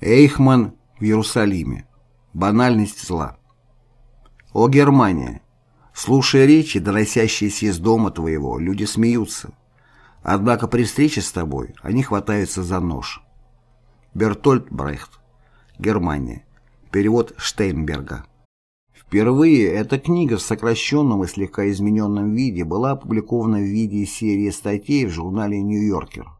Эйхман в Иерусалиме. Банальность зла. О Германия! Слушая речи, доносящиеся из дома твоего, люди смеются. Однако при встрече с тобой они хватаются за нож. Бертольд Брехт. Германия. Перевод Штейнберга. Впервые эта книга в сокращенном и слегка измененном виде была опубликована в виде серии статей в журнале «Нью-Йоркер».